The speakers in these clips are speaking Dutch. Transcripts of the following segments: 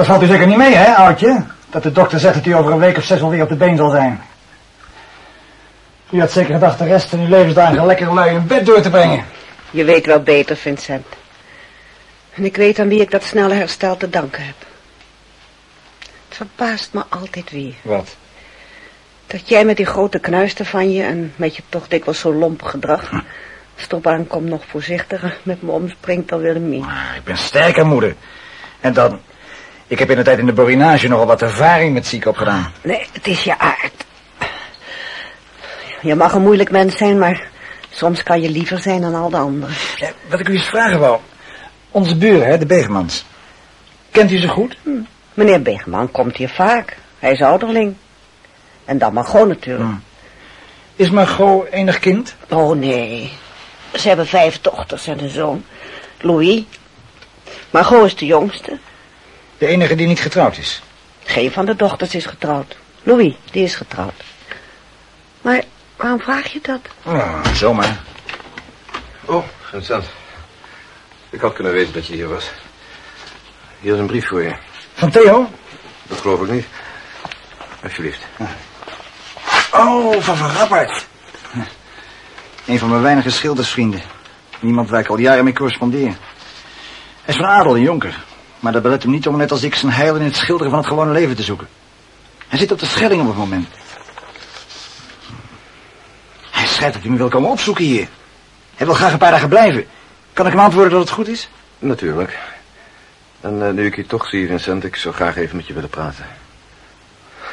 Dat valt u zeker niet mee, hè, oudje? Dat de dokter zegt dat u over een week of zes alweer op de been zal zijn. U had zeker gedacht de rest van uw levensdagen lekker lui in bed door te brengen. Je weet wel beter, Vincent. En ik weet aan wie ik dat snelle herstel te danken heb. Het verbaast me altijd weer. Wat? Dat jij met die grote knuisten van je en met je toch dikwijls zo lomp gedrag... als het op aankomt nog voorzichtiger met me omspringt dan Willemien. Maar ik ben sterker, moeder. En dan... Ik heb in de tijd in de borinage nogal wat ervaring met ziek opgedaan. Nee, het is je aard. Je mag een moeilijk mens zijn, maar soms kan je liever zijn dan al de anderen. Ja, wat ik u eens vragen wou. Onze buren, hè, de Begemans. Kent u ze goed? Hm. Meneer Begeman komt hier vaak. Hij is ouderling. En dan Margot natuurlijk. Hm. Is Margot enig kind? Oh, nee. Ze hebben vijf dochters en een zoon. Louis. Margot is de jongste. De enige die niet getrouwd is. Geen van de dochters is getrouwd. Louis, die is getrouwd. Maar waarom vraag je dat? Oh, zomaar. Oh, Vincent. Ik had kunnen weten dat je hier was. Hier is een brief voor je. Van Theo? Dat geloof ik niet. Alsjeblieft. Oh, van Van Rappert. Een van mijn weinige schildersvrienden. Niemand waar ik al jaren mee correspondeer. Hij is van adel en jonker. Maar dat belet hem niet om net als ik zijn heil in het schilderen van het gewone leven te zoeken. Hij zit op de Schelling op het moment. Hij schrijft dat hij me wil komen opzoeken hier. Hij wil graag een paar dagen blijven. Kan ik hem antwoorden dat het goed is? Natuurlijk. En uh, nu ik je toch zie, Vincent, ik zou graag even met je willen praten.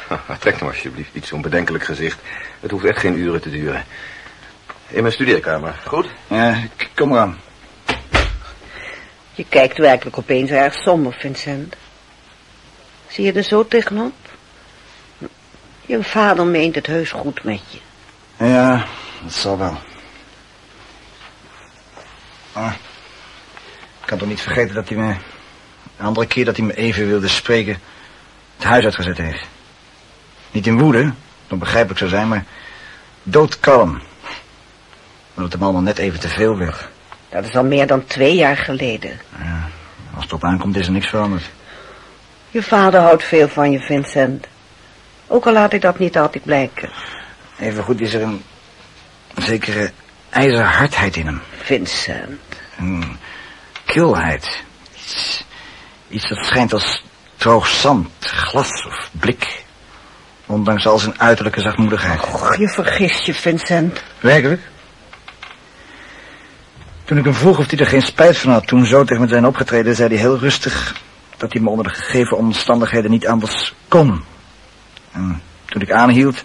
Trek nou alsjeblieft niet zo'n bedenkelijk gezicht. Het hoeft echt geen uren te duren. In mijn studeerkamer, goed? Ja, kom eraan. Je kijkt werkelijk opeens erg somber, Vincent. Zie je er zo tegenop? Je vader meent het heus goed met je. Ja, dat zal wel. Ah, ik kan toch niet vergeten dat hij me... Een andere keer dat hij me even wilde spreken... het huis uitgezet heeft. Niet in woede, dat begrijpelijk zou zijn, maar... doodkalm. Omdat hem allemaal net even te veel werd. Dat is al meer dan twee jaar geleden. Ja, als het op aankomt is er niks veranderd. Je vader houdt veel van je, Vincent. Ook al laat ik dat niet altijd blijken. Even goed is er een zekere ijzerhardheid in hem. Vincent. Een kilheid. Iets, iets dat schijnt als droog zand, glas of blik. Ondanks al zijn uiterlijke zachtmoedigheid. Och, je vergist je, Vincent. Werkelijk? Toen ik hem vroeg of hij er geen spijt van had toen zo tegen me zijn opgetreden, zei hij heel rustig dat hij me onder de gegeven omstandigheden niet anders kon. En toen ik aanhield,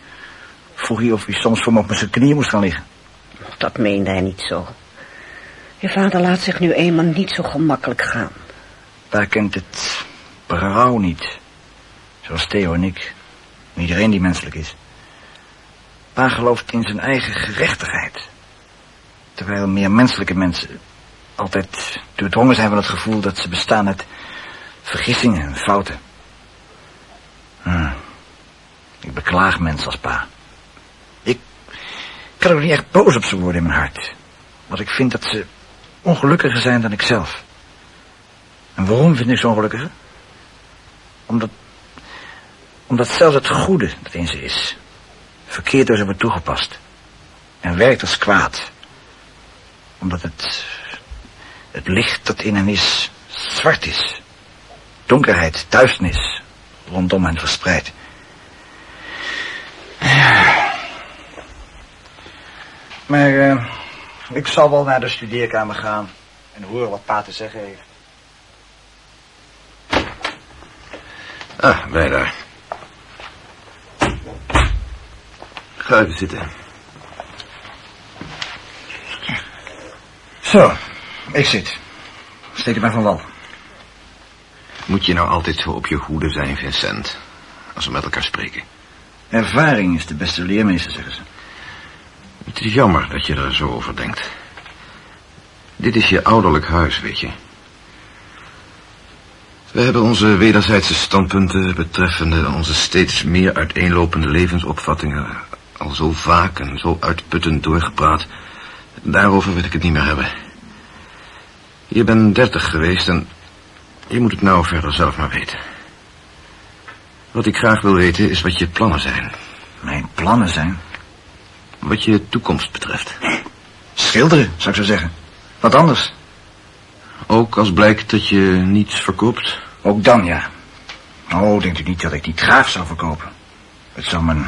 vroeg hij of hij soms voor me op zijn knieën moest gaan liggen. Dat meende hij niet zo. Je vader laat zich nu eenmaal niet zo gemakkelijk gaan. Pa kent het berouw niet. Zoals Theo en ik. Iedereen die menselijk is. Pa gelooft in zijn eigen gerechtigheid. Terwijl meer menselijke mensen altijd doordrongen zijn van het gevoel dat ze bestaan uit vergissingen en fouten. Hm. Ik beklaag mensen als pa. Ik kan ook niet echt boos op ze worden in mijn hart. Want ik vind dat ze ongelukkiger zijn dan ik zelf. En waarom vind ik ze ongelukkiger? Omdat, omdat zelfs het goede dat in ze is, verkeerd door ze wordt toegepast. En werkt als kwaad. Omdat het, het licht dat in hen is, zwart is. Donkerheid, duisternis, rondom hen verspreid. Ja. Maar uh, ik zal wel naar de studeerkamer gaan en horen wat pa te zeggen heeft. Ah, wij daar. Ga even zitten. Zo, ik zit. Steek het maar van wal. Moet je nou altijd zo op je hoede zijn, Vincent? Als we met elkaar spreken. Ervaring is de beste leermeester, zeggen ze. Het is jammer dat je er zo over denkt. Dit is je ouderlijk huis, weet je. We hebben onze wederzijdse standpunten betreffende onze steeds meer uiteenlopende levensopvattingen al zo vaak en zo uitputtend doorgepraat. Daarover wil ik het niet meer hebben. Je bent dertig geweest en je moet het nou verder zelf maar weten. Wat ik graag wil weten is wat je plannen zijn. Mijn plannen zijn... Wat je toekomst betreft. Schilderen, zou ik zo zeggen. Wat anders. Ook als blijkt dat je niets verkoopt? Ook dan, ja. Oh, denkt u niet dat ik niet graag zou verkopen. Het zou mijn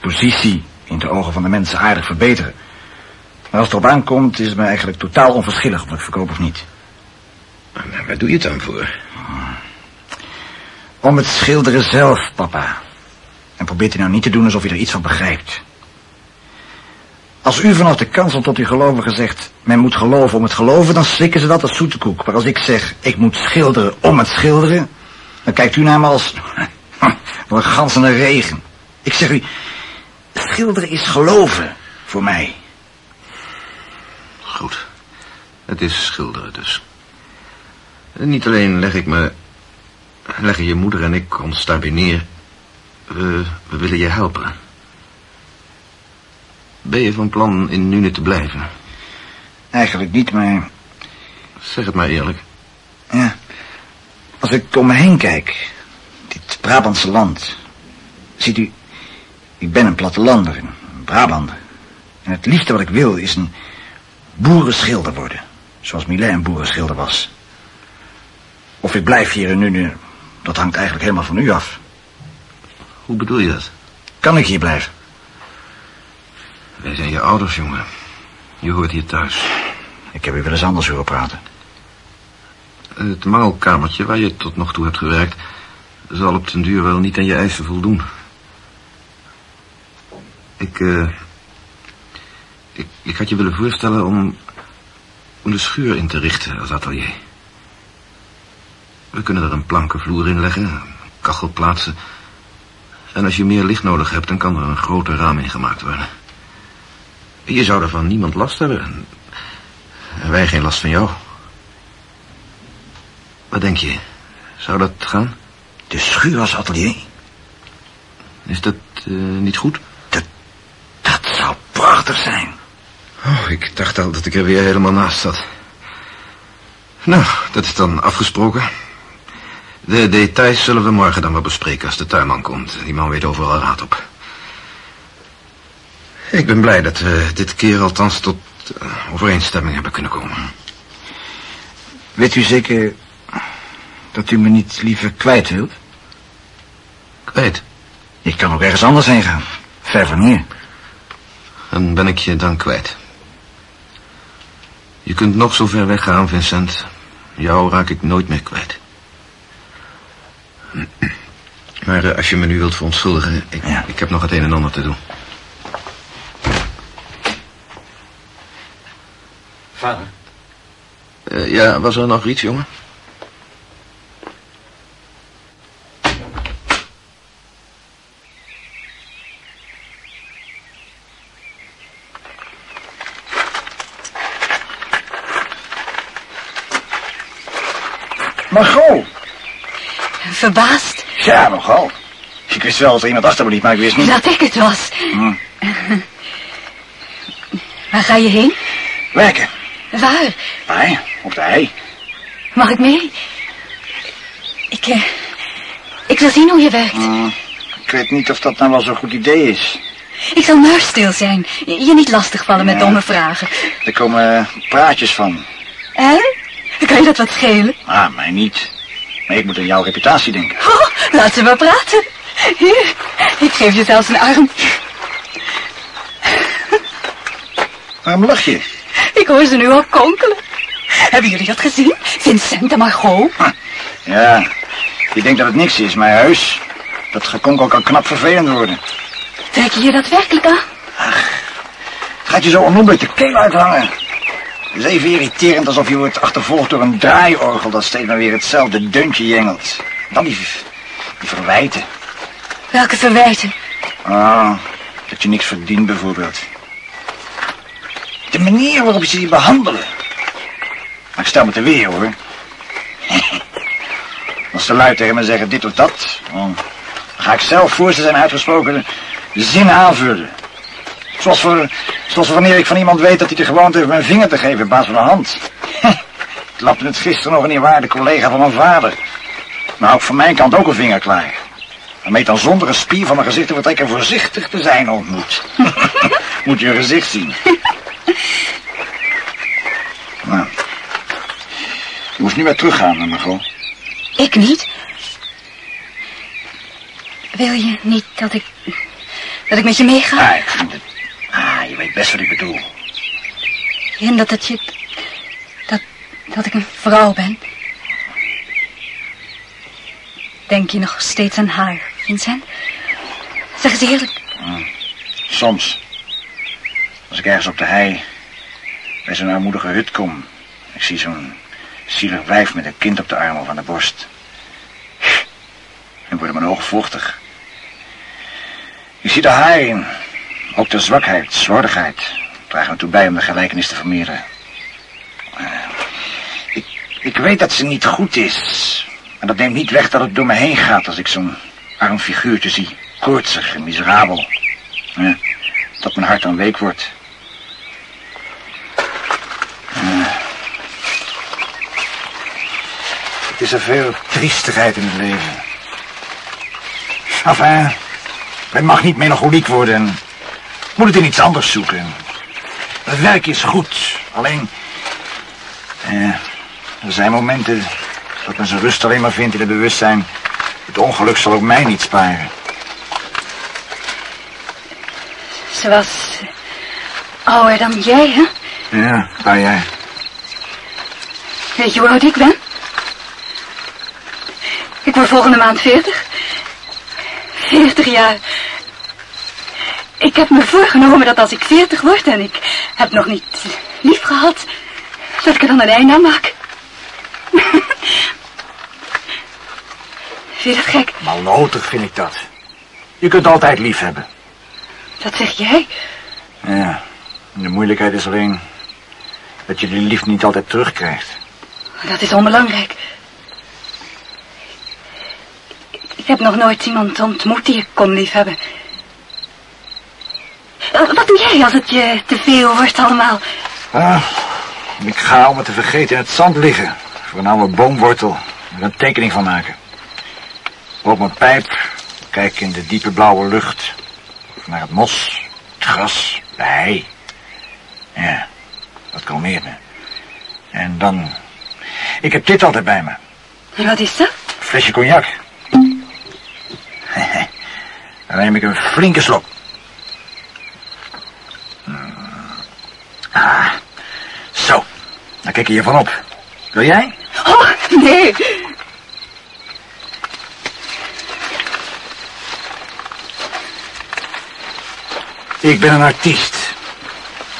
positie in de ogen van de mensen aardig verbeteren. Maar als het erop aankomt, is het me eigenlijk totaal onverschillig of ik verkoop of niet. Nou, waar doe je het dan voor? Om het schilderen zelf, papa. En probeert u nou niet te doen alsof u er iets van begrijpt. Als u vanaf de kansel tot uw gelovigen zegt... men moet geloven om het geloven, dan slikken ze dat als zoete koek. Maar als ik zeg, ik moet schilderen om het schilderen... dan kijkt u naar me als... voor een gans en een regen. Ik zeg u, schilderen is geloven voor mij. Goed. Het is schilderen dus. Niet alleen leg ik me... leggen je moeder en ik ons daarbij neer... We, we willen je helpen. Ben je van plan in Nune te blijven? Eigenlijk niet, maar... Zeg het maar eerlijk. Ja, als ik om me heen kijk... dit Brabantse land... ziet u... ik ben een plattelander, een Brabander. En het liefste wat ik wil is een boerenschilder worden. Zoals Milet een boerenschilder was. Of ik blijf hier in Nune... dat hangt eigenlijk helemaal van u af. Hoe bedoel je dat? Kan ik hier blijven? Wij zijn je ouders, jongen. Je hoort hier thuis. Ik heb u wel eens anders horen praten. Het maalkamertje waar je tot nog toe hebt gewerkt... zal op den duur wel niet aan je eisen voldoen. Ik, eh... ik, had je willen voorstellen om... om de schuur in te richten als atelier. We kunnen er een plankenvloer in leggen, een kachel plaatsen... en als je meer licht nodig hebt, dan kan er een groter raam in gemaakt worden. Je zou er van niemand last hebben. En wij geen last van jou. Wat denk je? Zou dat gaan? De schuur als atelier? Is dat uh, niet goed? Dat, dat zou prachtig zijn. Oh, ik dacht al dat ik er weer helemaal naast zat. Nou, dat is dan afgesproken. De details zullen we morgen dan wel bespreken als de tuinman komt. Die man weet overal raad op. Ik ben blij dat we dit keer althans tot uh, overeenstemming hebben kunnen komen. Weet u zeker dat u me niet liever kwijt wilt? Kwijt? Ik kan ook ergens anders heen gaan. Ver van hier. En ben ik je dan kwijt? Je kunt nog zo ver weggaan, Vincent. Jou raak ik nooit meer kwijt. Maar uh, als je me nu wilt verontschuldigen... Ik, ja. ik heb nog het een en ander te doen. Vader? Uh, ja, was er nog iets, jongen? Margot! Verbaasd? Ja, nogal. Ik wist wel dat er iemand achter me liep, maar ik wist niet... Dat ik het was. Hm. Waar ga je heen? Werken. Waar? Bij, op de hei. Mag ik mee? Ik, uh, ik wil zien hoe je werkt. Hm. Ik weet niet of dat nou wel zo'n goed idee is. Ik zal muisstil zijn. Je, niet lastigvallen met Ja. domme vragen. Er komen praatjes van. En? Kan je dat wat schelen? Ah, mij niet. Maar ik moet aan jouw reputatie denken. Oh, laat ze maar praten. Hier, ik geef je zelfs een arm. Waarom lach je? Ik hoor ze nu al konkelen. Hebben jullie dat gezien? Vincent en Margot? Ja, je denkt dat het niks is, maar heus. Dat gekonkel kan knap vervelend worden. Trek je je dat werkelijk aan? Het gaat je zo onnoemelijk de keel uithangen. Het is even irriterend alsof je wordt achtervolgd door een draaiorgel... dat steeds maar weer hetzelfde deuntje jengelt. Dan die, die verwijten. Welke verwijten? Ah, dat je niks verdient bijvoorbeeld. De manier waarop ze je behandelen. Maar ik stel me te weer, hoor. Als ze luid tegen me zeggen dit of dat... dan ga ik zelf voor ze zijn uitgesproken de zin aanvullen. Zoals, voor, zoals wanneer ik van iemand weet dat hij de gewoonte heeft mijn vinger te geven in plaats van de hand. ik lapte het gisteren nog een eerwaarde collega van mijn vader. Maar ook van mijn kant ook een vinger klaar. Waarmee dan zonder een spier van mijn gezicht te vertrekken voorzichtig te zijn ontmoet. Moet je een gezicht zien. nou. Je moest niet meer teruggaan, Margot. Ik niet. Wil je niet dat ik... dat ik met je meega? Ah, ik vind het... Weet best wat ik bedoel. En dat het je... dat, dat ik een vrouw ben. Denk je nog steeds aan haar, Vincent? Zeg eens eerlijk. Soms. Als ik ergens op de hei bij zo'n armoedige hut kom. Ik zie zo'n zielig wijf met een kind op de arm of aan de borst. Dan worden mijn ogen vochtig. Ik zie de haaien, ook de zwakheid, slordigheid, dragen ertoe bij om de gelijkenis te vermeren. Eh, Ik, ik weet dat ze niet goed is. Maar dat neemt niet weg dat het door me heen gaat als ik zo'n arm figuurtje zie. Koortsig en miserabel. Ja, dat mijn hart dan week wordt. Eh. Het is er veel triestigheid in het leven. Enfin, men mag niet melancholiek worden en moet het in iets anders zoeken. Het werk is goed, alleen... Eh, er zijn momenten dat men zijn rust alleen maar vindt in het bewustzijn... het ongeluk zal ook mij niet sparen. Ze was ouder dan jij, hè? Ja, paar jaar. Weet je hoe oud ik ben? Ik word volgende maand veertig. Veertig jaar. Ik heb me voorgenomen dat als ik veertig word en ik heb nog niet lief gehad, dat ik er dan een einde aan maak. Vind je dat gek? Malnotig vind ik dat. Je kunt altijd lief hebben. Dat zeg jij? Ja, de moeilijkheid is alleen dat je die liefde niet altijd terugkrijgt. Dat is onbelangrijk. Ik heb nog nooit iemand ontmoet die ik kon liefhebben. Eh, Wat doe jij als het je te veel wordt allemaal? Ah, ik ga om het te vergeten in het zand liggen. Voor een oude boomwortel. Er een tekening van maken. Op mijn pijp. Kijk in de diepe blauwe lucht. Naar het mos, het gras, de hei. Ja, dat kalmeert me. En dan... Ik heb dit altijd bij me. En wat is dat? Flesje cognac. Dan neem ik een flinke slok. Mm. Ah, zo. Dan kijk je hiervan op. Wil jij? Oh, nee. Ik ben een artiest.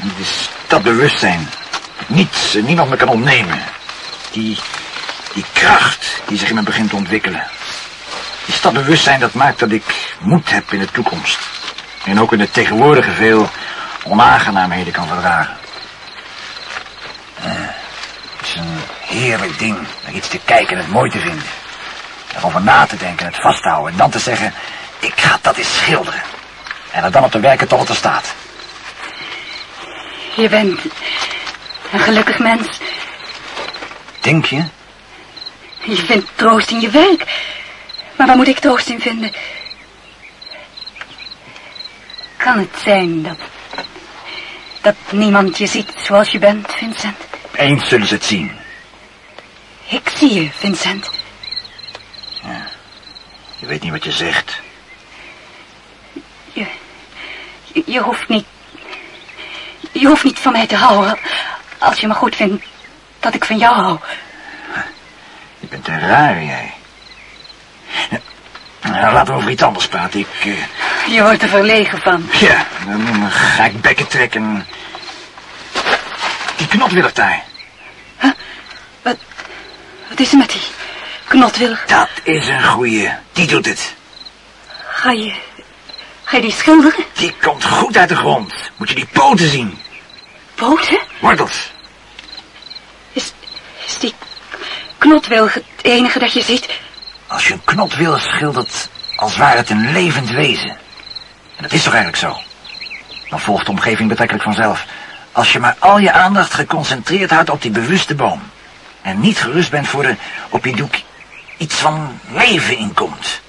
En het is dat bewustzijn. Niets en niemand me kan ontnemen. Die, die kracht die zich in me begint te ontwikkelen. Die stadbewustzijn dat maakt dat ik moed heb in de toekomst. En ook in het tegenwoordige veel onaangenaamheden kan verdragen. Eh, het is een heerlijk ding naar iets te kijken en het mooi te vinden. Erover na te denken en het vasthouden. En dan te zeggen, ik ga dat eens schilderen. En er dan op te werken tot het er staat. Je bent een gelukkig mens. Denk je? Je vindt troost in je werk. Maar waar moet ik troost in vinden? Kan het zijn dat... dat niemand je ziet zoals je bent, Vincent? Eens zullen ze het zien. Ik zie je, Vincent. Je weet niet wat je zegt. Je, je, je hoeft niet... Je hoeft niet van mij te houden... als je me goed vindt dat ik van jou hou. Je bent een rare, jij. Nou, laten we over iets anders praten. Ik, eh, Je wordt er verlegen van. ja, dan ga ik bekken trekken. Die knotwillig daar. Wat, is er met die knotwillig? Dat is een goeie. Die doet het. Ga je... Ga je die schilderen? Die komt goed uit de grond. Moet je die poten zien. Poten? Wortels. Is, is die knotwilg het enige dat je ziet? Als je een knotwillig schildert, als ware het een levend wezen. En dat is toch eigenlijk zo? Dan volgt de omgeving betrekkelijk vanzelf. Als je maar al je aandacht geconcentreerd houdt op die bewuste boom. En niet gerust bent voor de op je doek iets van leven inkomt.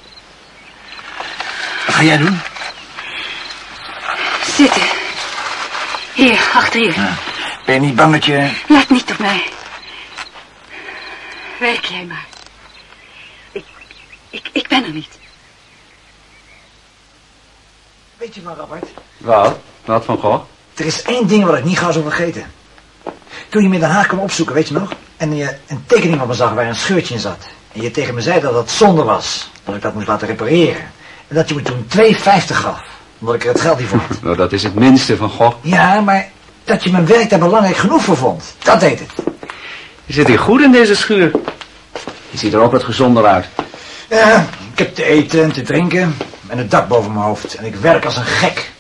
ga jij doen? Zitten. Hier, achter je. Ben je niet bang dat je... Let niet op mij. Werk jij maar. Ik, ik, ik ben er niet. Weet je wel, Robert? Wat? Wat van Gogh? Er is één ding wat ik niet gauw zal vergeten. Toen je me in Den Haag kwam opzoeken, weet je nog? En je een tekening op me zag waar een scheurtje in zat. En je tegen me zei dat dat zonde was. Dat ik dat moest laten repareren. En dat je me toen 2,50 gaf. Omdat ik er het geld niet vond. Nou, dat is het minste van Gogh. ja, maar dat je mijn werk daar belangrijk genoeg voor vond. Dat deed het. Je zit hier goed in deze schuur. Je ziet er ook wat gezonder uit. Ja, ik heb te eten en te drinken. En het dak boven mijn hoofd. En ik werk als een gek.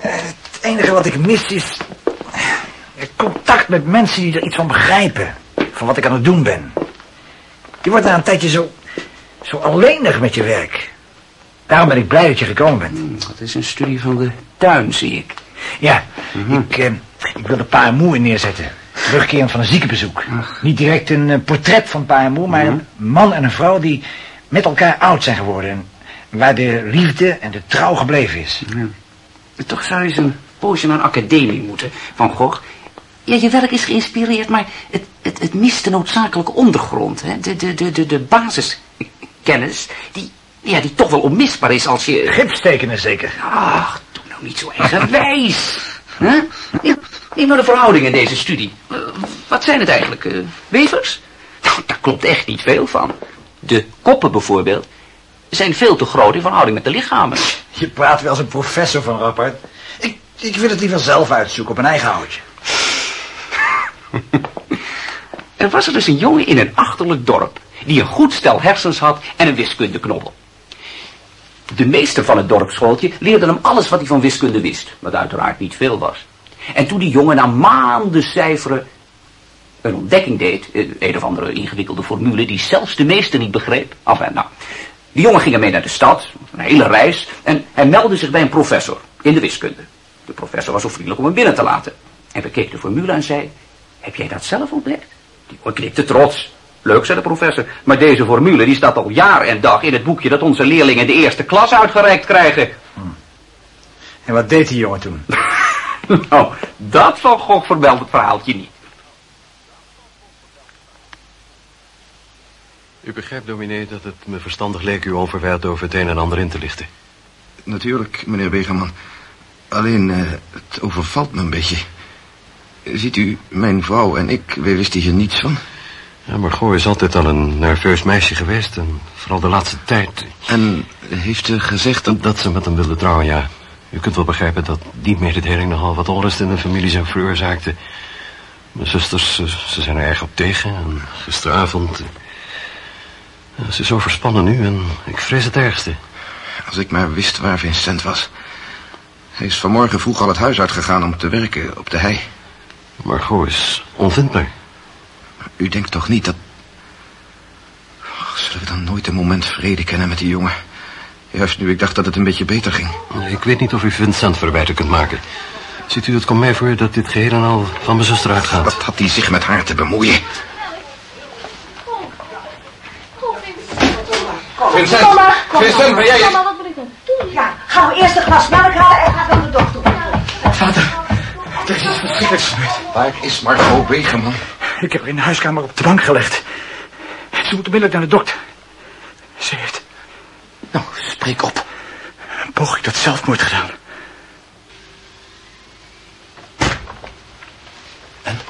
Eh, Het enige wat ik mis is... eh, Contact met mensen die er iets van begrijpen. Van wat ik aan het doen ben. Je wordt na een tijdje zo... Zo alleenig met je werk. Daarom ben ik blij dat je gekomen bent. Dat is een studie van de tuin, zie ik. Ja, ik, eh, ik wil de pa en moe in neerzetten. Terugkerend van een ziekenbezoek. Niet direct een eh, portret van pa en moe, maar een man en een vrouw die met elkaar oud zijn geworden. En waar de liefde en de trouw gebleven is. Toch zou je eens een poosje naar een academie moeten, Van Gogh. Ja, je werk is geïnspireerd, maar het, het, het mist de noodzakelijke ondergrond. Hè? De, de, de, de, de basiskennis, die, ja, die toch wel onmisbaar is als je... Gipstekenen zeker. Ach, doe nou niet zo eigenwijs. Huh? Neem, neem nou de verhoudingen in deze studie. Eh, wat zijn het eigenlijk? eh, wevers? Nou, daar klopt echt niet veel van. De koppen bijvoorbeeld zijn veel te groot in verhouding met de lichamen. Je praat wel als een professor van Rappert. Ik, ik wil het liever zelf uitzoeken op een eigen houtje. Er was er dus een jongen in een achterlijk dorp... die een goed stel hersens had en een wiskundeknobbel. De meester van het dorpsschooltje leerde hem alles wat hij van wiskunde wist... wat uiteraard niet veel was. En toen die jongen na maanden cijferen een ontdekking deed... eh, een of andere ingewikkelde formule die zelfs de meester niet begreep... Enfin, nou, die jongen ging ermee naar de stad, een hele reis... en hij meldde zich bij een professor in de wiskunde. De professor was zo vriendelijk om hem binnen te laten. En bekeek de formule en zei... Heb jij dat zelf ontdekt? Die knikte trots. Leuk, zei de professor. Maar deze formule die staat al jaar en dag in het boekje dat onze leerlingen de eerste klas uitgereikt krijgen. En wat deed die jongen toen? nou, dat van Gogh vermeldt het verhaaltje niet. U begrijpt, dominee, dat het me verstandig leek u onverwijld over het een en ander in te lichten. Natuurlijk, meneer Begerman. Alleen, eh, het overvalt me een beetje. Ziet u, mijn vrouw en ik, wij wisten hier niets van. Ja, Margot is altijd al een nerveus meisje geweest en vooral de laatste tijd. En heeft ze gezegd dat... Dat ze met hem wilde trouwen, ja. U kunt wel begrijpen dat die mededeling nogal wat onrust in de familie zou veroorzaakte. Mijn zusters, ze, ze zijn er erg op tegen. En gisteravond... eh, ze is zo verspannen nu en ik vrees het ergste. Als ik maar wist waar Vincent was. Hij is vanmorgen vroeg al het huis uitgegaan om te werken op de hei. Margot is onvindbaar. U denkt toch niet dat... Zullen we dan nooit een moment vrede kennen met die jongen? Juist nu ik dacht dat het een beetje beter ging. Ik weet niet of u Vincent verwijten kunt maken. Ziet u, het komt mij voor dat dit geheel en al van mijn zuster uitgaat. Wat had hij zich met haar te bemoeien? Vincent, Vincent, ben jij... Mama, wat moet ik doen? Ja, gaan we eerst een glas melk halen Waar is Margot Begeman? Ik heb haar in de huiskamer op de bank gelegd. Ze moet onmiddellijk naar de dokter. Ze heeft Nou, spreek op. een poging tot zelfmoord gedaan. En?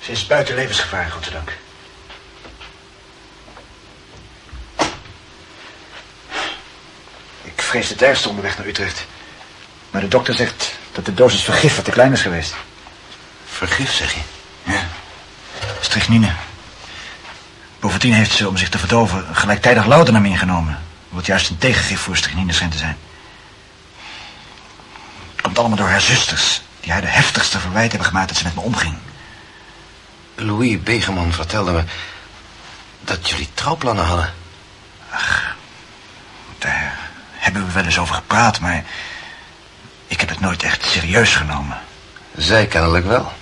Ze is buiten levensgevaar, godzijdank. Ik vrees het ergste onderweg naar Utrecht. Maar de dokter zegt dat de dosis vergif wat te klein is geweest. Vergif, zeg je? Ja, strychnine. Bovendien heeft ze, om zich te verdoven, gelijktijdig laudanum ingenomen. Wat juist een tegengif voor strychnine schijnt te zijn. Het komt allemaal door haar zusters, die haar de heftigste verwijt hebben gemaakt dat ze met me omging. Louis Begeman vertelde me dat jullie trouwplannen hadden. Daar hebben we wel eens over gepraat, maar ik heb het nooit echt serieus genomen. Zij kennelijk wel.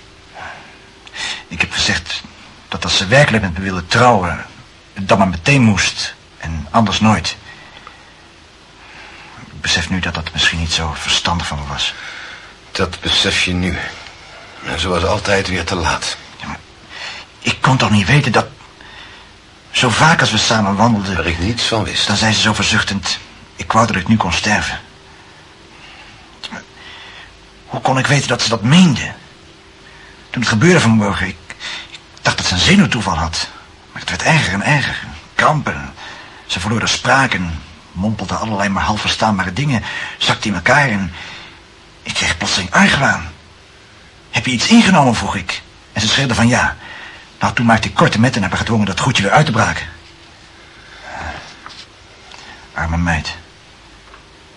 Ik heb gezegd dat als ze werkelijk met me wilde trouwen, dan maar meteen moest en anders nooit. Ik besef nu dat dat misschien niet zo verstandig van me was. Dat besef je nu. En zoals altijd weer te laat. Ja, maar ik kon toch niet weten dat... Zo vaak als we samen wandelden... Waar ik niets van wist. Dan zei ze zo verzuchtend... Ik wou dat ik nu kon sterven. Hoe kon ik weten dat ze dat meende? Toen het gebeurde vanmorgen... Ik, ik dacht dat ze een zenuwtoeval had. Maar het werd erger en erger. Krampen. Ze verloor de spraak en mompelde allerlei maar half verstaanbare dingen. Zakte in elkaar en... Ik kreeg plotseling argwaan. Heb je iets ingenomen, vroeg ik. En ze schreeuwde van ja. Nou, toen maakte ik korte met en heb gedwongen dat goedje weer uit te braken. Arme meid.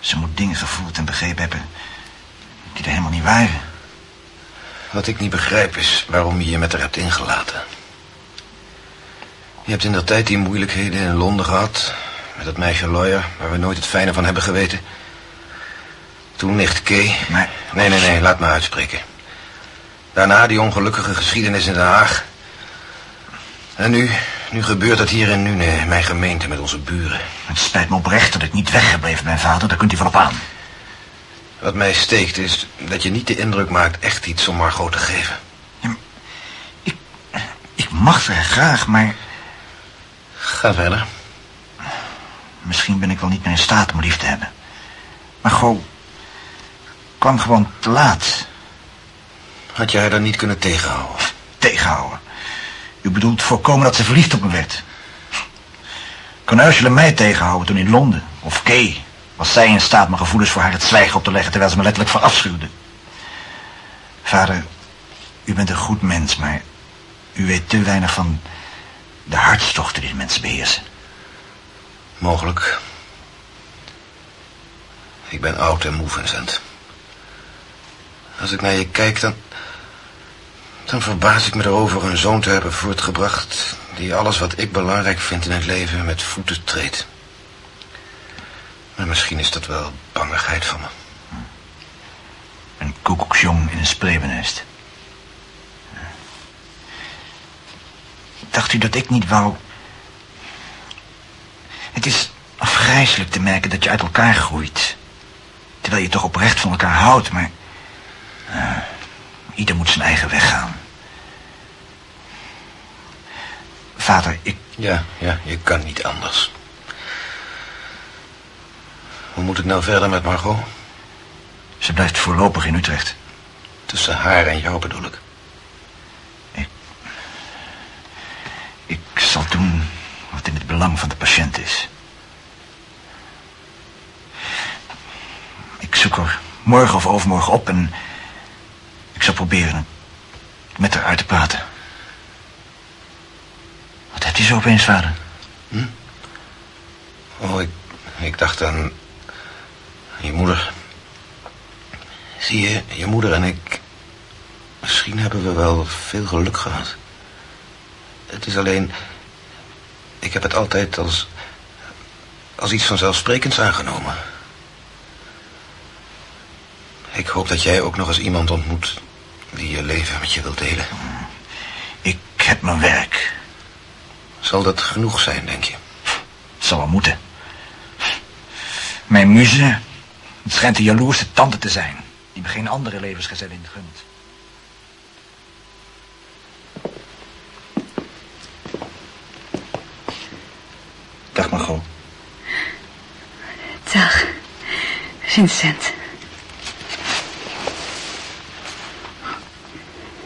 Ze moet dingen gevoeld en begrepen hebben... die er helemaal niet waren. Wat ik niet begrijp is waarom je je met haar hebt ingelaten. Je hebt in dat tijd die moeilijkheden in Londen gehad... met dat meisje Lawyer, waar we nooit het fijne van hebben geweten. Toen nicht Kay... Maar... Nee, nee, nee, laat me uitspreken. Daarna die ongelukkige geschiedenis in Den Haag. En nu, nu gebeurt dat hier in Nune, mijn gemeente, met onze buren. Het spijt me oprecht dat ik niet weggebleven ben, vader. Daar kunt u van op aan. Wat mij steekt is dat je niet de indruk maakt echt iets om Margot te geven. ik, ik mag er graag, maar... Ga verder. Misschien ben ik wel niet meer in staat om lief te hebben. Margot kwam gewoon te laat. Had jij haar dan niet kunnen tegenhouden? Tegenhouden? U bedoelt voorkomen dat ze verliefd op me werd? Kon Ursula mij tegenhouden toen in Londen? Of Kay? Was zij in staat mijn gevoelens voor haar het zwijgen op te leggen... terwijl ze me letterlijk verafschuwde? Vader, u bent een goed mens, maar... u weet te weinig van de hartstochten die mensen beheersen. Mogelijk. Ik ben oud en moe, Vincent. Als ik naar je kijk, dan... Dan verbaas ik me erover een zoon te hebben voortgebracht... die alles wat ik belangrijk vind in het leven met voeten treedt. Maar misschien is dat wel bangigheid van me. Een koekoeksjong in een spreeuwenest. Dacht u dat ik niet wou... Het is afgrijzelijk te merken dat je uit elkaar groeit. Terwijl je toch oprecht van elkaar houdt, maar... Uh, ieder moet zijn eigen weg gaan. Vader, ik... Ja, ja, je kan niet anders. Hoe moet het nou verder met Margot? Ze blijft voorlopig in Utrecht. Tussen haar en jou bedoel ik. Ik... Ik zal doen wat in het belang van de patiënt is. Ik zoek haar morgen of overmorgen op en... Ik zal proberen met haar uit te praten. Wat hebt u zo opeens, vader? Hm? Oh, ik, ik dacht aan je moeder. Zie je, je moeder en ik... Misschien hebben we wel veel geluk gehad. Het is alleen... Ik heb het altijd als... als iets vanzelfsprekends aangenomen. Ik hoop dat jij ook nog eens iemand ontmoet... die je leven met je wilt delen. Ik heb mijn werk. Zal dat genoeg zijn, denk je? Het zal wel moeten. Mijn muze... Het schijnt de jaloerse tante te zijn... die me geen andere levensgezellin gunt. Dag, Margot. Dag, Vincent.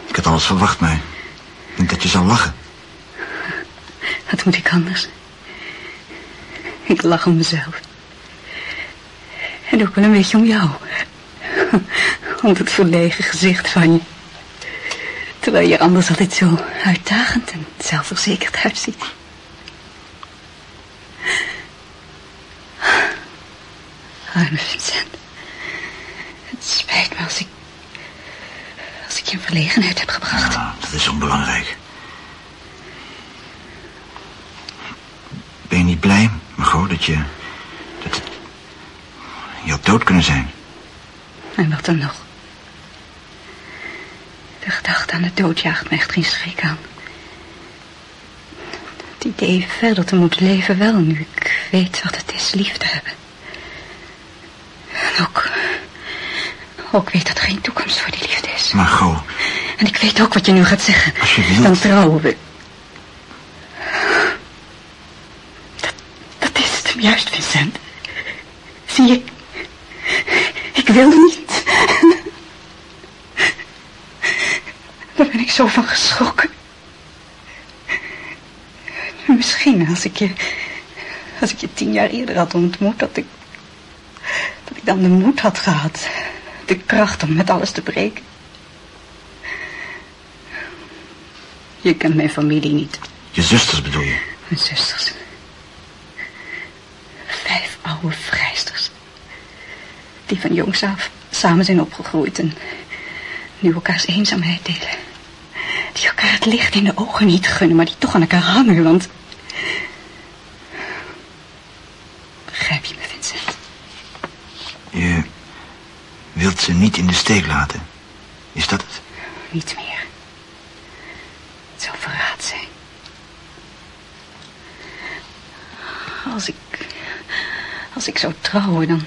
Ik had alles verwacht, maar... Niet dat je zou lachen. Wat moet ik anders? Ik lach om mezelf. En ook wel een beetje om jou. Om het verlegen gezicht van je. Terwijl je anders altijd zo uitdagend en zelfverzekerd uitziet. Arme Vincent. Het spijt me als ik... als ik je in verlegenheid heb gebracht. Dat is onbelangrijk. Ben je niet blij, Margot, dat je... dat het... je had dood kunnen zijn? En wat dan nog? De gedachte aan de dood jaagt me echt geen schrik aan. Het idee verder te moeten leven wel, nu ik weet wat het is lief te hebben. ook weet dat er geen toekomst voor die liefde is. Margot, En ik weet ook wat je nu gaat zeggen. als je wilt... Dan trouwen we. Dat, dat is het hem juist, Vincent. Zie je, ik wil niet. Daar ben ik zo van geschrokken. Misschien als ik je, als ik je tien jaar eerder had ontmoet, dat ik, dat ik dan de moed had gehad. De kracht om met alles te breken. Je kent mijn familie niet. Je zusters bedoel je? Mijn zusters. Vijf oude vrijsters. Die van jongs af samen zijn opgegroeid en nu elkaars eenzaamheid delen. Die elkaar het licht in de ogen niet gunnen, maar die toch aan elkaar hangen, want... Begrijp je me, Vincent? Je wilt ze niet in de steek laten. Is dat het? Niet meer. Het zou verraad zijn. Als ik... Als ik zou trouwen, dan...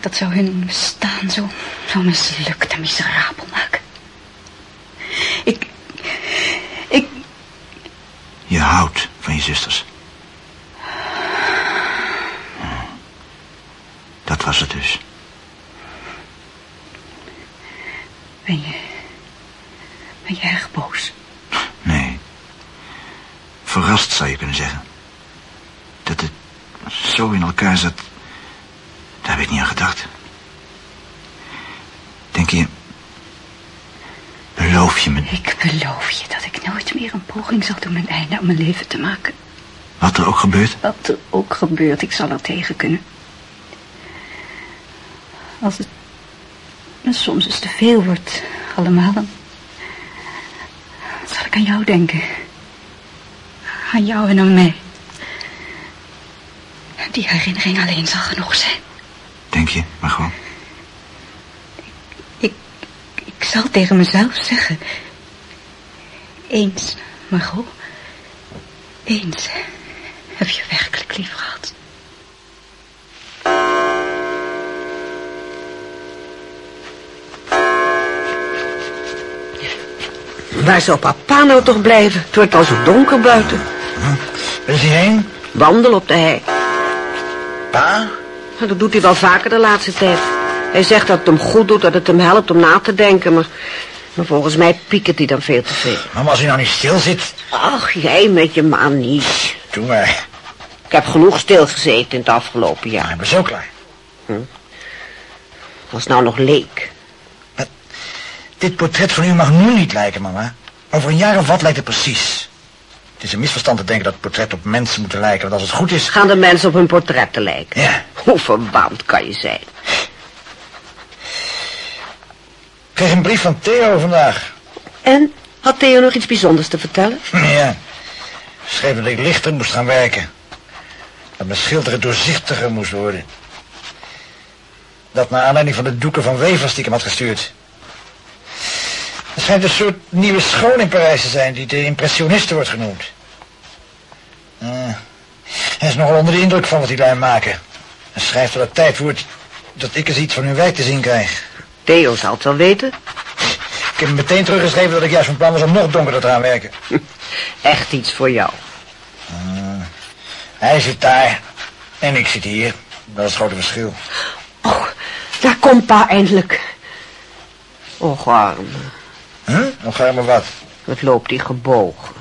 Dat zou hun bestaan zo, zo mislukt en miserabel maken. Ik... Ik... Je houdt van je zusters. Dat was het dus. Ben je... Ben je erg boos? Nee. Verrast zou je kunnen zeggen. Dat het zo in elkaar zat. Niet aan gedacht. Denk je. Beloof je me Ik beloof je dat ik nooit meer een poging zal doen een einde aan mijn leven te maken. wat er ook gebeurt? Wat er ook gebeurt, ik zal er tegen kunnen. Als het soms eens te veel wordt, allemaal, dan zal ik aan jou denken. Aan jou en aan mij. Die herinnering alleen zal genoeg zijn. Maar gewoon. Ik, ik zal tegen mezelf zeggen. Eens, Margot. Eens heb je werkelijk lief gehad. Waar zou papa nou toch blijven? Het wordt al zo donker buiten. Waar is hij heen? Wandel op de hei. Pa? Nou, Dat doet hij wel vaker de laatste tijd. Hij zegt dat het hem goed doet, dat het hem helpt om na te denken, maar, maar volgens mij piekert hij dan veel te veel. Mama, als hij nou niet stil zit. Ach, jij met je man niet. Doe maar. Ik heb genoeg stilgezeten in het afgelopen jaar. Ik ben zo klaar. Was nou nog leek. Dit portret van u mag nu niet lijken, mama. Over een jaar of wat lijkt het precies. Het is een misverstand te denken dat portretten op mensen moeten lijken. Want als het goed is... Gaan de mensen op hun portretten lijken? Ja. Hoe verwaand kan je zijn? Ik kreeg een brief van Theo vandaag. En, had Theo nog iets bijzonders te vertellen? Ja. Schreef dat ik lichter moest gaan werken. Dat mijn schilderen doorzichtiger moest worden. Dat naar aanleiding van de doeken van Wevers die ik hem had gestuurd. Er schijnt een soort nieuwe school in Parijs te zijn die de impressionisten wordt genoemd. Eh, hij is nogal onder de indruk van wat die lui maken. En schrijft dat het tijd wordt dat ik eens iets van hun werk te zien krijg. Theo zal het wel weten. Ik heb hem meteen teruggeschreven dat ik juist van plan was om nog donkerder te gaan werken. Echt iets voor jou. Hij zit daar en ik zit hier. Dat is het grote verschil. Oh, daar komt pa eindelijk. Och, arme. Nog ga maar wat. Wat loopt die gebogen.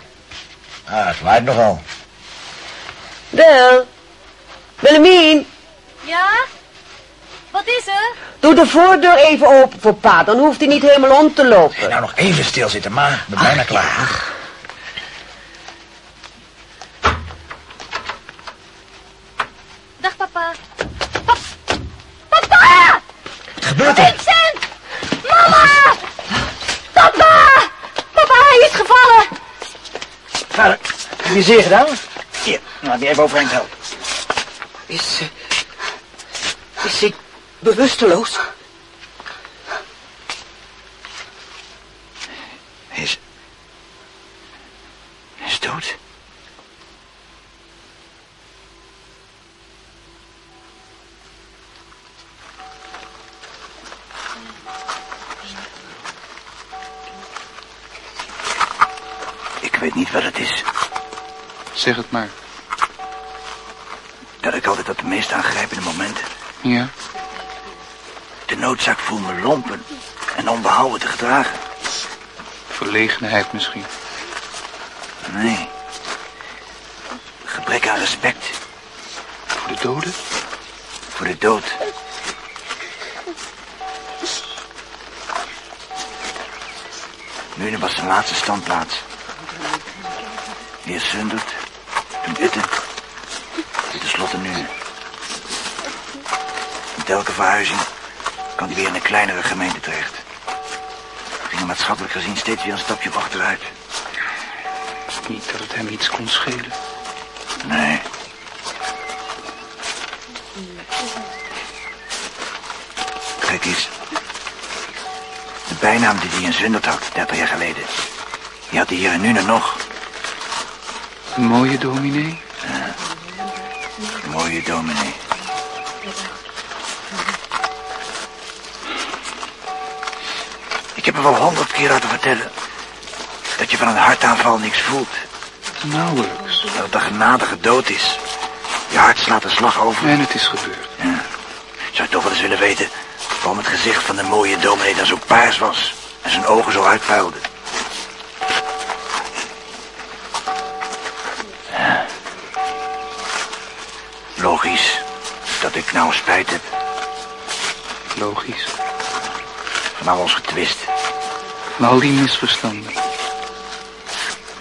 Ah, het waait nogal. Bel. Willemien, Ja? Wat is er? doe de voordeur even open voor pa. Dan hoeft hij niet helemaal om te lopen. Nou, nog even stilzitten, ma. Ik ben bijna klaar. Dag papa. Heb je zeer gedaan? Hier, nou, die even overeind helpen. Is... Eh, is hij bewusteloos? Is... Is dood? Ik weet niet wat het is. Zeg het maar. Dat ik altijd op de meest aangrijpende momenten... Ja? de noodzaak voel me lompen en onbehouden te gedragen. Verlegenheid misschien. Nee. Gebrek aan respect Voor de doden? voor de dood. Nu was zijn laatste standplaats. Eerst Zundert, toen Utten, en tenslotte nu. Met elke verhuizing kwam hij weer in een kleinere gemeente terecht. Ging er maatschappelijk gezien steeds weer een stapje op achteruit. Niet dat het hem iets kon schelen. Nee. Gek is. De bijnaam die hij in Zundert had, 30 jaar geleden. Die had hij hier in nog. Mooie dominee. Mooie dominee. Ik heb er wel honderd keer laten vertellen... dat je van een hartaanval niks voelt. Nauwelijks. Dat het een genadige dood is. Je hart slaat een slag over. En het is gebeurd. Ja. Zou je toch wel eens willen weten... waarom het gezicht van de mooie dominee dan zo paars was... en zijn ogen zo uitpuilden. Nou spijt heb Logisch. van al ons getwist. Van al die misverstanden.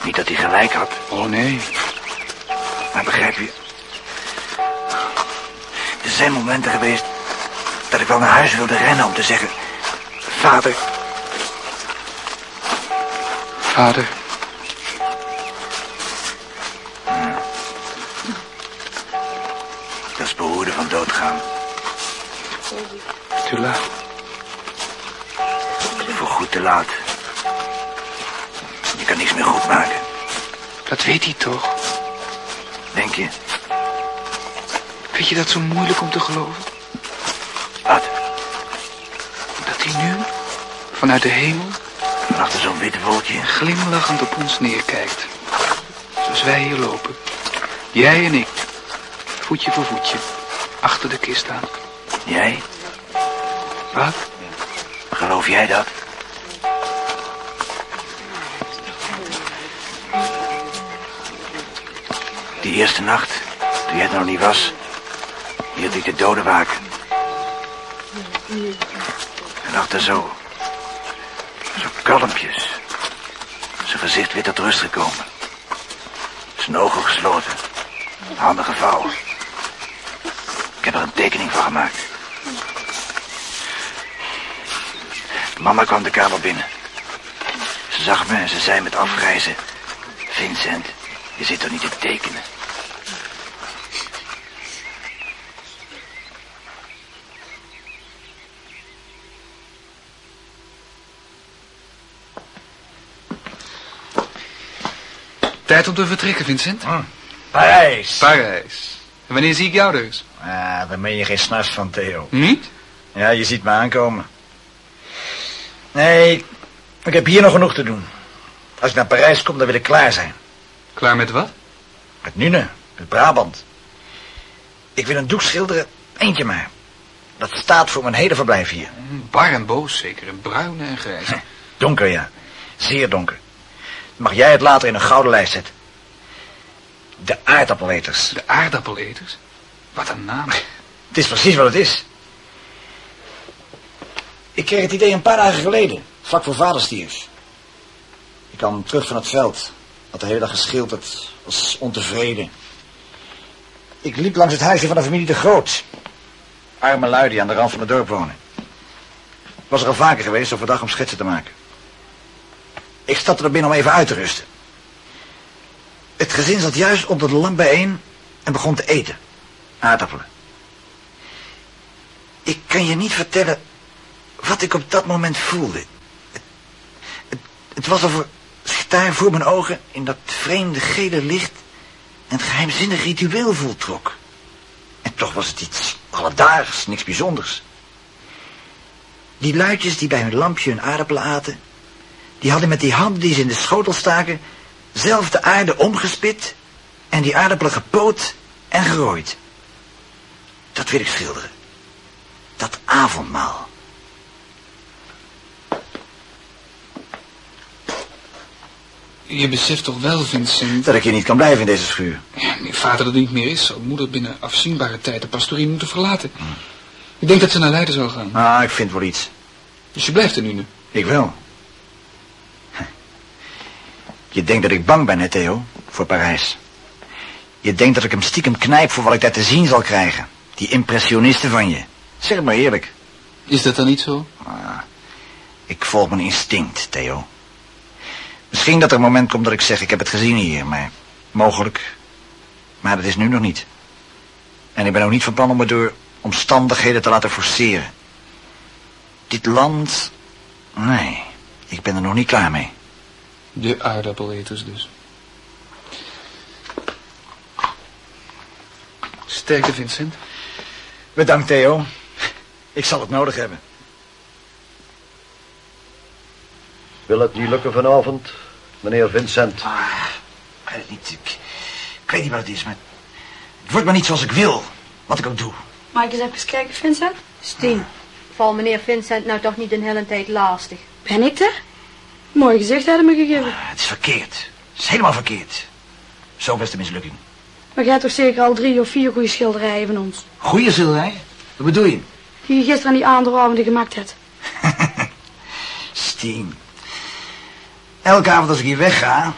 Niet dat hij gelijk had, Oh nee. maar begrijp je... Er zijn momenten geweest dat ik wel naar huis wilde rennen om te zeggen... Vader, Vader. Dat weet hij toch? denk je? Vind je dat zo moeilijk om te geloven? Wat? Dat hij nu, vanuit de hemel, Van achter zo'n witte wolkje? glimlachend op ons neerkijkt. Zoals wij hier lopen. Jij en ik. Voetje voor voetje. Achter de kist aan. Jij? Wat? Geloof jij dat? Die eerste nacht, toen jij er nog niet was, hield ik de doden waken. En achter zo, zo kalmpjes, zijn gezicht weer tot rust gekomen. Zijn ogen gesloten, handen gevouwen. Ik heb er een tekening van gemaakt. Mama kwam de kamer binnen. Ze zag me en ze zei met afgrijzen... Vincent, je zit toch niet te tekenen? Tijd om te vertrekken, Vincent. Parijs. Parijs. En wanneer zie ik jou dus? Ah, daar ben je geen snars van, Theo. Niet? Ja, je ziet me aankomen. Nee, ik heb hier nog genoeg te doen. Als ik naar Parijs kom, dan wil ik klaar zijn. Klaar met wat? Met Nune, met Brabant. Ik wil een doek schilderen, eentje maar. Dat staat voor mijn hele verblijf hier. Bar en boos zeker. En bruin en grijs. Donker, ja. Zeer donker. Mag jij het later in een gouden lijst zetten? De aardappeleters. De aardappeleters? Wat een naam. Het is precies wat het is. Ik kreeg het idee een paar dagen geleden, vlak voor vader stierf. Ik kwam terug van het veld. Had de hele dag geschilderd, was ontevreden. Ik liep langs het huisje van de familie de Groot. Arme lui die aan de rand van het dorp wonen. Ik was er al vaker geweest overdag om schetsen te maken. Ik stapte er binnen om even uit te rusten. Het gezin zat juist onder de lamp bijeen en begon te eten. Aardappelen. Ik kan je niet vertellen wat ik op dat moment voelde. Het, het, was alsof zich daar voor mijn ogen in dat vreemde gele licht een geheimzinnig ritueel voltrok. En toch was het iets alledaags, niks bijzonders. Die luidjes die bij hun lampje hun aardappelen aten, die hadden met die handen die ze in de schotel staken Zelf de aarde omgespit en die aardappelen gepoot en gerooid. Dat wil ik schilderen. Dat avondmaal. Je beseft toch wel, Vincent... Dat ik hier niet kan blijven in deze schuur. Ja, vader er niet meer is, zal moeder binnen afzienbare tijd de pastorie moeten verlaten. Ik denk dat ze naar Leiden zal gaan. Ah, ik vind wel iets. Dus je blijft er nu nu. Ik wel. Je denkt dat ik bang ben, hè, Theo? Voor Parijs. Je denkt dat ik hem stiekem knijp voor wat ik daar te zien zal krijgen. Die impressionisten van je. Zeg het maar eerlijk. Is dat dan niet zo? Ah, ik volg mijn instinct, Theo. Misschien dat er een moment komt dat ik zeg, ik heb het gezien hier, maar mogelijk. Maar dat is nu nog niet. En ik ben ook niet van plan om me door omstandigheden te laten forceren. Dit land... Nee, ik ben er nog niet klaar mee. De aardappeleters dus. Sterkte, Vincent. Bedankt, Theo. Ik zal het nodig hebben. Wil het niet lukken vanavond, meneer Vincent? Ah, ik weet het niet. Ik, ik weet niet wat het is, maar... Het wordt maar niet zoals ik wil. Wat ik ook doe. Mag ik eens even kijken, Vincent? Stien, val meneer Vincent nou toch niet een hele tijd lastig. Ben ik er? Mooi gezicht hebben me gegeven. Ah, Het is verkeerd. Het is helemaal verkeerd. Zo best een mislukking. Maar jij hebt toch zeker al drie of vier goede schilderijen van ons? Goeie schilderij? Wat bedoel je? Die je gisteren aan die aandeelhoudende gemaakt hebt. Stien. Elke avond als ik hier wegga,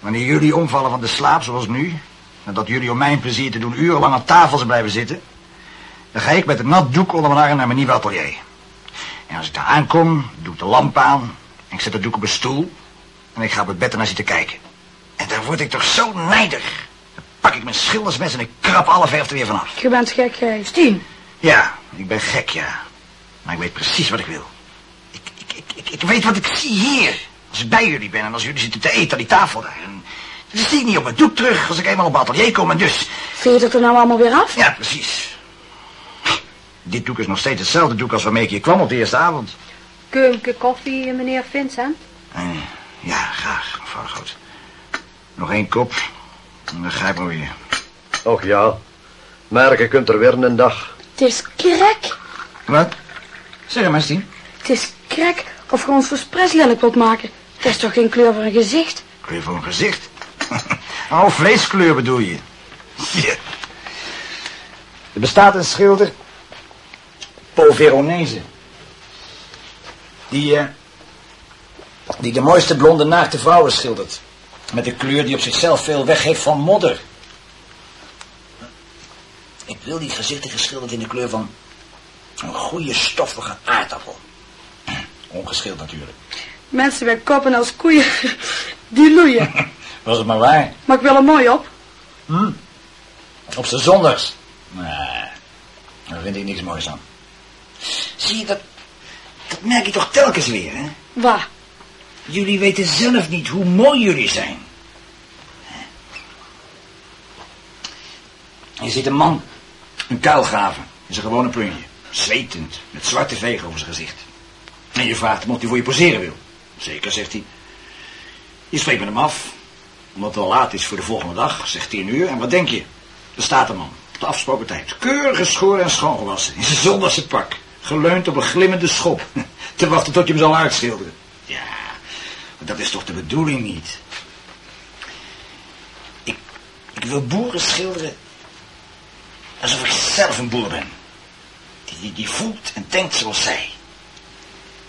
wanneer jullie omvallen van de slaap zoals nu, en dat jullie om mijn plezier te doen urenlang aan tafel zijn blijven zitten, dan ga ik met een nat doek onder mijn arm naar mijn nieuwe atelier. En als ik daar aankom, doe ik de lamp aan, ik zet het doek op een stoel, en ik ga op het bed ernaar zitten kijken. En daar word ik toch zo nijdig. Dan pak ik mijn schildersmes en ik krap alle verf er weer vanaf. Je bent gek, gij. Stien, Ja, ik ben gek, ja. Maar ik weet precies wat ik wil. Ik, ik, ik, ik, ik weet wat ik zie hier. Als ik bij jullie ben en als jullie zitten te eten aan die tafel daar. En dan zie ik niet op mijn doek terug als ik eenmaal op het atelier kom en dus... Vind je het er nou allemaal weer af? Ja, precies. Dit doek is nog steeds hetzelfde doek als waarmee ik hier kwam op de eerste avond. Keunke koffie, meneer Vincent? Eh, ja, graag, mevrouw Groot. Nog één kop. En dan ga ik maar weer. Och ja, merken kunt er weer een dag. Het is krek. Wat? Zeg maar, Stien. Het is krek of je ons verspres lelijk wilt maken. Het is toch geen kleur voor een gezicht? Kleur voor een gezicht. oh, vleeskleur bedoel je. Ja. Er bestaat een schilder, Paul Veronese. Die, eh, die de mooiste blonde naakte vrouwen schildert. Met een kleur die op zichzelf veel weg heeft van modder. Ik wil die gezichten geschilderd in de kleur van een goede stoffige aardappel. Ongeschild natuurlijk. Mensen met koppen als koeien, die loeien. Was het maar waar. Maar ik wil er mooi op. Op z'n zondags. Nee, daar vind ik niks moois aan. Zie je, dat, dat merk je toch telkens weer, hè? Waar? Jullie weten zelf niet hoe mooi jullie zijn. Je ziet een man een kuil graven in zijn gewone plunje. Zwetend, met zwarte vegen over zijn gezicht. En je vraagt hem of hij voor je poseren wil. Zeker, zegt hij. Je spreekt met hem af, omdat het al laat is voor de volgende dag, zegt tien uur. En wat denk je? Er staat een man, op de afgesproken tijd. Keurig geschoren en schoongewassen, in zijn zondagse pak. Geleund op een glimmende schop. Te wachten tot je hem zal uitschilderen. Ja, dat is toch de bedoeling niet? Ik, ik wil boeren schilderen alsof ik zelf een boer ben. Die, die, die voelt en denkt zoals zij.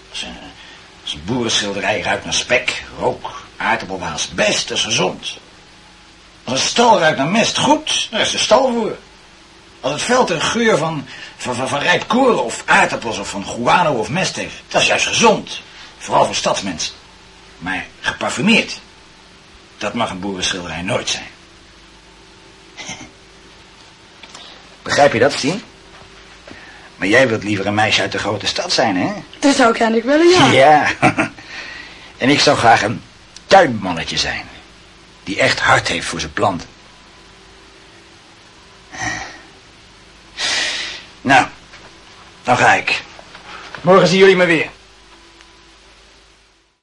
Als een, als een boerenschilderij ruikt naar spek, rook, aardappelwaas, best, dat is gezond. Als een stal ruikt naar mest, goed, daar is de stal voor. Als het veld een geur van, van, van, van rijp koren of aardappels of van guano of mest heeft, dat is juist gezond. Vooral voor stadsmensen. Maar geparfumeerd, dat mag een boerenschilderij nooit zijn. Begrijp je dat, Stien? Maar jij wilt liever een meisje uit de grote stad zijn, hè? Dat zou ik eigenlijk willen, ja. Ja. En ik zou graag een tuinmannetje zijn. Die echt hart heeft voor zijn planten. Nou, dan ga ik. Morgen zien jullie me weer.